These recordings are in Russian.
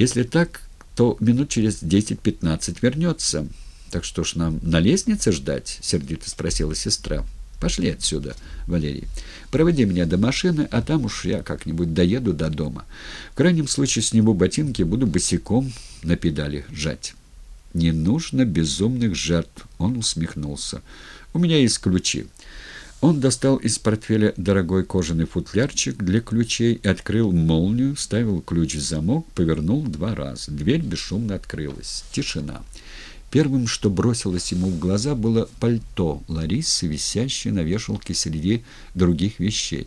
Если так, то минут через десять-пятнадцать вернется. Так что ж нам на лестнице ждать? — сердито спросила сестра. Пошли отсюда, Валерий. Проводи меня до машины, а там уж я как-нибудь доеду до дома. В крайнем случае сниму ботинки, буду босиком на педали жать. Не нужно безумных жертв, он усмехнулся. У меня есть ключи. Он достал из портфеля дорогой кожаный футлярчик для ключей, открыл молнию, ставил ключ в замок, повернул два раза. Дверь бесшумно открылась. Тишина. Первым, что бросилось ему в глаза, было пальто Ларисы, висящее на вешалке среди других вещей.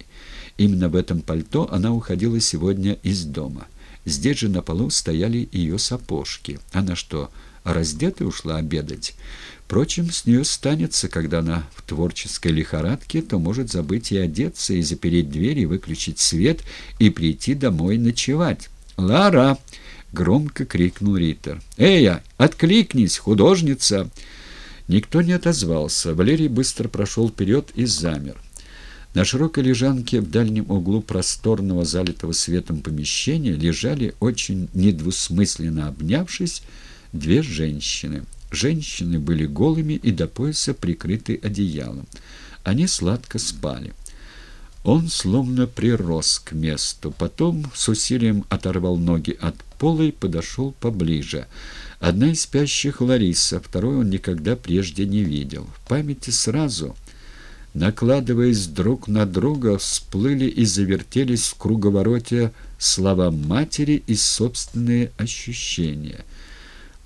Именно в этом пальто она уходила сегодня из дома. Здесь же на полу стояли ее сапожки. Она что, раздетая ушла обедать? Впрочем, с нее станется, когда она в творческой лихорадке, то может забыть и одеться, и запереть дверь, и выключить свет, и прийти домой ночевать. «Лара!» громко крикнул Риттер. «Эй, откликнись, художница!» Никто не отозвался. Валерий быстро прошел вперед и замер. На широкой лежанке в дальнем углу просторного, залитого светом помещения лежали, очень недвусмысленно обнявшись, две женщины. Женщины были голыми и до пояса прикрыты одеялом. Они сладко спали. Он словно прирос к месту. Потом с усилием оторвал ноги от пола и подошел поближе. Одна из спящих Лариса, второй он никогда прежде не видел. В памяти сразу, накладываясь друг на друга, всплыли и завертелись в круговороте слова матери и собственные ощущения.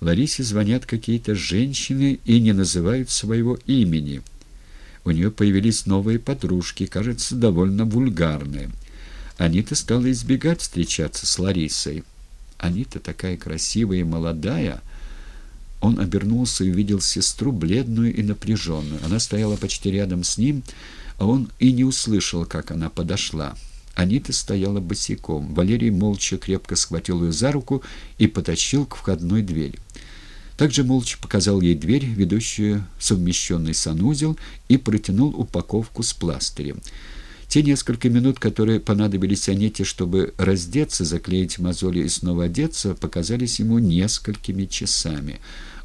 Ларисе звонят какие-то женщины и не называют своего имени — у нее появились новые подружки, кажется, довольно вульгарные. Анита стала избегать встречаться с Ларисой. Анита такая красивая и молодая. Он обернулся и увидел сестру, бледную и напряженную. Она стояла почти рядом с ним, а он и не услышал, как она подошла. Анита стояла босиком. Валерий молча крепко схватил ее за руку и потащил к входной двери. Также молча показал ей дверь, ведущую в совмещенный санузел, и протянул упаковку с пластырем. Те несколько минут, которые понадобились Анете, чтобы раздеться, заклеить мозоли и снова одеться, показались ему несколькими часами.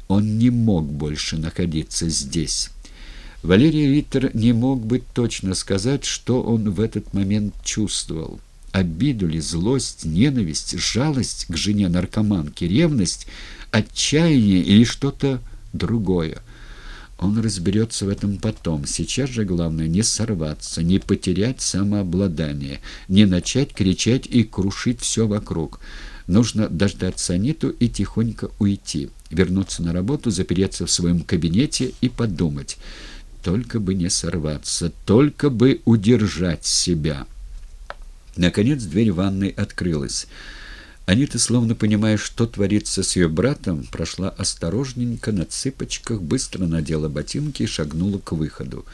Он не мог больше находиться здесь. Валерий Риттер не мог бы точно сказать, что он в этот момент чувствовал. Обиду ли, злость, ненависть, жалость к жене-наркоманке, ревность — отчаяние или что-то другое. Он разберется в этом потом. Сейчас же главное не сорваться, не потерять самообладание, не начать кричать и крушить все вокруг. Нужно дождаться Аниту и тихонько уйти, вернуться на работу, запереться в своем кабинете и подумать. Только бы не сорваться, только бы удержать себя. Наконец дверь ванной открылась. Анита, словно понимая, что творится с ее братом, прошла осторожненько на цыпочках, быстро надела ботинки и шагнула к выходу.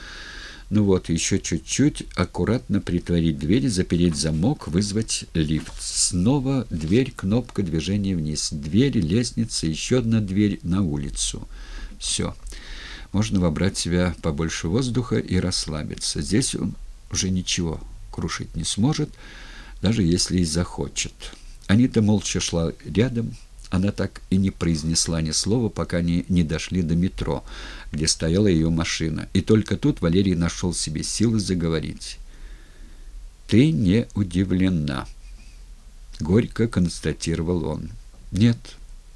Ну вот, еще чуть-чуть, аккуратно притворить дверь, запереть замок, вызвать лифт. Снова дверь, кнопка движения вниз. Дверь, лестница, еще одна дверь на улицу. Все. Можно вобрать себя побольше воздуха и расслабиться. Здесь уже ничего крушить не сможет, даже если и захочет. Анита молча шла рядом. Она так и не произнесла ни слова, пока они не дошли до метро, где стояла ее машина. И только тут Валерий нашел себе силы заговорить. «Ты не удивлена», — горько констатировал он. «Нет»,